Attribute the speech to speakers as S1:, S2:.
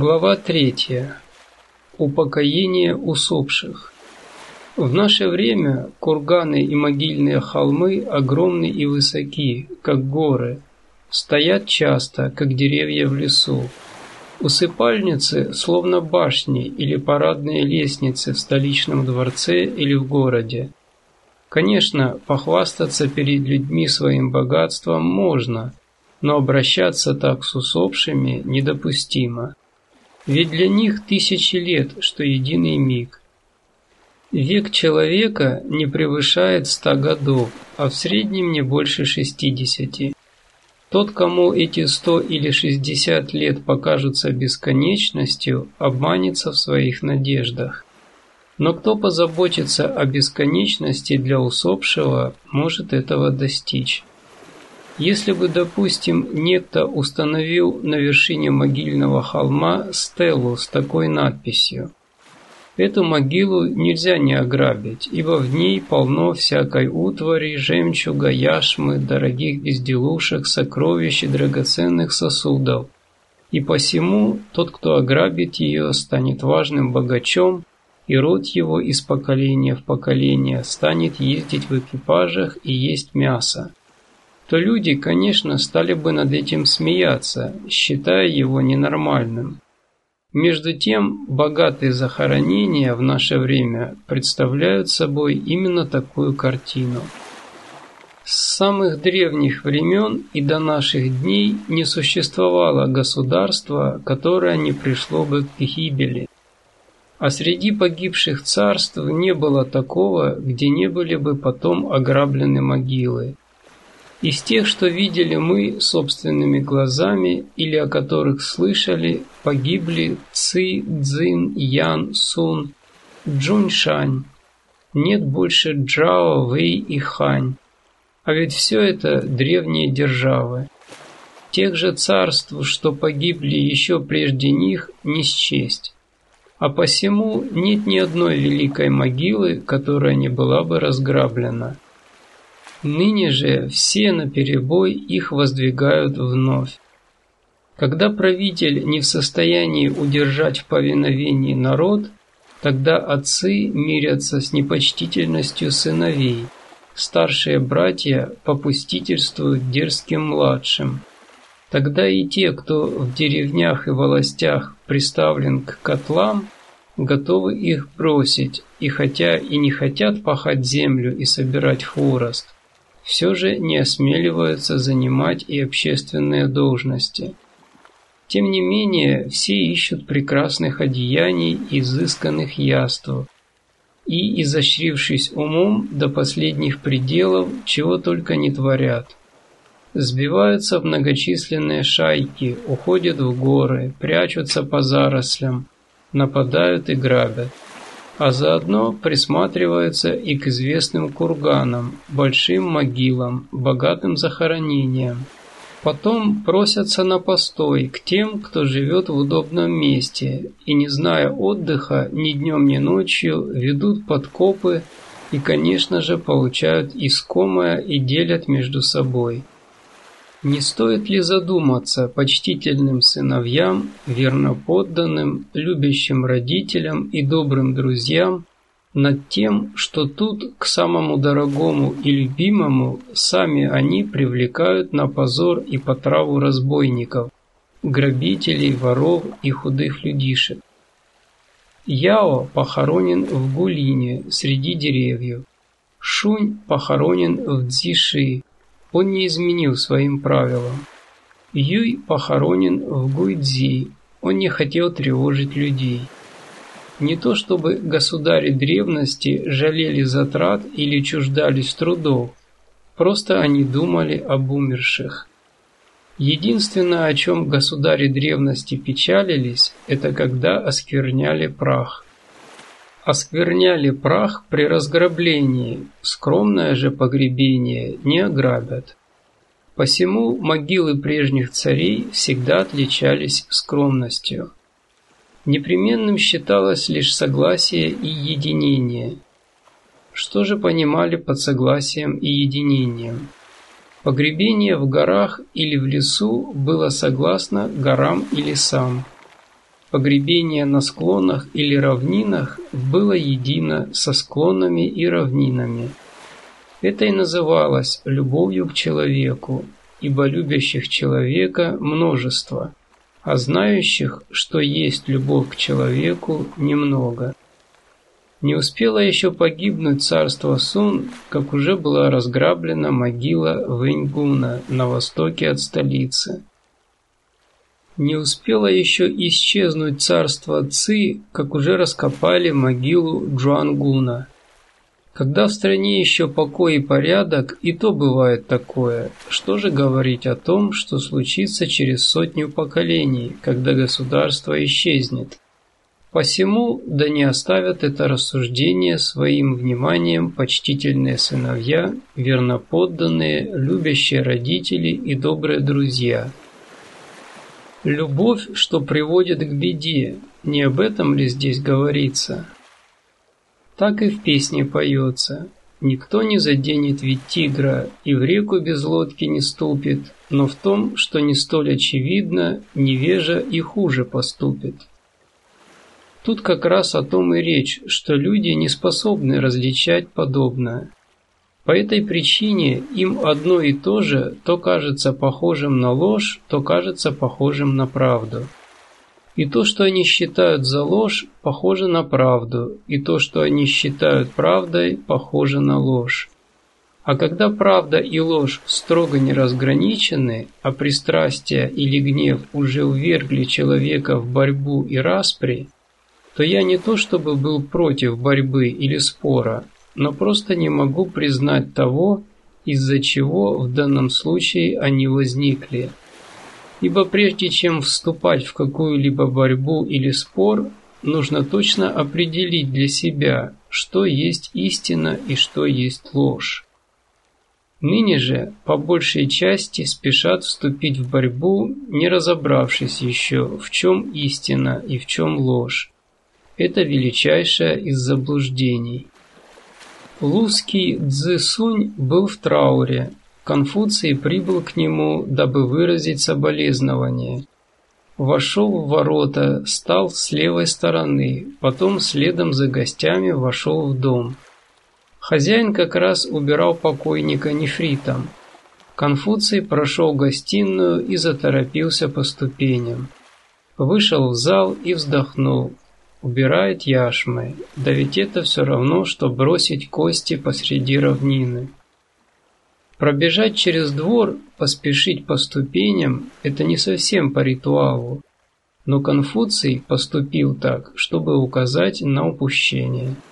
S1: Глава 3. Упокоение усопших. В наше время курганы и могильные холмы огромны и высоки, как горы, стоят часто, как деревья в лесу. Усыпальницы словно башни или парадные лестницы в столичном дворце или в городе. Конечно, похвастаться перед людьми своим богатством можно, но обращаться так с усопшими недопустимо. Ведь для них тысячи лет, что единый миг. Век человека не превышает ста годов, а в среднем не больше шестидесяти. Тот, кому эти сто или шестьдесят лет покажутся бесконечностью, обманется в своих надеждах. Но кто позаботится о бесконечности для усопшего, может этого достичь. Если бы, допустим, некто установил на вершине могильного холма стелу с такой надписью Эту могилу нельзя не ограбить, ибо в ней полно всякой утвари, жемчуга, яшмы, дорогих безделушек, сокровищ и драгоценных сосудов. И посему тот, кто ограбит ее, станет важным богачом, и род его из поколения в поколение станет ездить в экипажах и есть мясо то люди, конечно, стали бы над этим смеяться, считая его ненормальным. Между тем, богатые захоронения в наше время представляют собой именно такую картину. С самых древних времен и до наших дней не существовало государства, которое не пришло бы к гибели. А среди погибших царств не было такого, где не были бы потом ограблены могилы. Из тех, что видели мы собственными глазами или о которых слышали, погибли Ци, Цзин, Ян, Сун, Джуньшань. Нет больше Джао, Вэй и Хань. А ведь все это древние державы. Тех же царств, что погибли еще прежде них, не счесть. А посему нет ни одной великой могилы, которая не была бы разграблена. Ныне же все наперебой их воздвигают вновь. Когда правитель не в состоянии удержать в повиновении народ, тогда отцы мирятся с непочтительностью сыновей, старшие братья попустительствуют дерзким младшим. Тогда и те, кто в деревнях и властях приставлен к котлам, готовы их бросить, и хотя и не хотят пахать землю и собирать хворост, все же не осмеливаются занимать и общественные должности. Тем не менее, все ищут прекрасных одеяний и изысканных яств, и, изощрившись умом до последних пределов, чего только не творят. Сбиваются в многочисленные шайки, уходят в горы, прячутся по зарослям, нападают и грабят а заодно присматриваются и к известным курганам, большим могилам, богатым захоронениям. Потом просятся на постой к тем, кто живет в удобном месте, и, не зная отдыха ни днем, ни ночью, ведут подкопы и, конечно же, получают искомое и делят между собой. Не стоит ли задуматься почтительным сыновьям, верно подданным, любящим родителям и добрым друзьям над тем, что тут к самому дорогому и любимому сами они привлекают на позор и потраву разбойников, грабителей, воров и худых людишек. Яо похоронен в Гулине среди деревьев. Шунь похоронен в Цзиши, он не изменил своим правилам. Юй похоронен в Гуйдзи, он не хотел тревожить людей. Не то чтобы государи древности жалели затрат или чуждались трудов, просто они думали об умерших. Единственное, о чем государи древности печалились, это когда оскверняли прах оскверняли прах при разграблении, скромное же погребение не ограбят. Посему могилы прежних царей всегда отличались скромностью. Непременным считалось лишь согласие и единение. Что же понимали под согласием и единением? Погребение в горах или в лесу было согласно горам и лесам. Погребение на склонах или равнинах было едино со склонами и равнинами. Это и называлось любовью к человеку, ибо любящих человека множество, а знающих, что есть любовь к человеку, немного. Не успело еще погибнуть царство Сун, как уже была разграблена могила Вэньгуна на востоке от столицы. Не успело еще исчезнуть царство Ци, как уже раскопали могилу Джуангуна. Когда в стране еще покой и порядок, и то бывает такое. Что же говорить о том, что случится через сотню поколений, когда государство исчезнет? Посему, да не оставят это рассуждение своим вниманием почтительные сыновья, верноподданные, любящие родители и добрые друзья – Любовь, что приводит к беде, не об этом ли здесь говорится? Так и в песне поется. Никто не заденет ведь тигра и в реку без лодки не ступит, но в том, что не столь очевидно, невежа и хуже поступит. Тут как раз о том и речь, что люди не способны различать подобное. По этой причине им одно и то же то кажется похожим на ложь, то кажется похожим на правду. И то, что они считают за ложь, похоже на правду, и то, что они считают правдой, похоже на ложь. А когда правда и ложь строго не разграничены, а пристрастие или гнев уже увергли человека в борьбу и распри, то я не то чтобы был против борьбы или спора, но просто не могу признать того, из-за чего в данном случае они возникли. Ибо прежде чем вступать в какую-либо борьбу или спор, нужно точно определить для себя, что есть истина и что есть ложь. Ныне же, по большей части, спешат вступить в борьбу, не разобравшись еще, в чем истина и в чем ложь. Это величайшее из заблуждений. Лузский Цзэсунь был в трауре. Конфуций прибыл к нему, дабы выразить соболезнование. Вошел в ворота, стал с левой стороны, потом следом за гостями вошел в дом. Хозяин как раз убирал покойника нефритом. Конфуций прошел гостиную и заторопился по ступеням. Вышел в зал и вздохнул. Убирает яшмы, да ведь это все равно, что бросить кости посреди равнины. Пробежать через двор, поспешить по ступеням – это не совсем по ритуалу, но Конфуций поступил так, чтобы указать на упущение –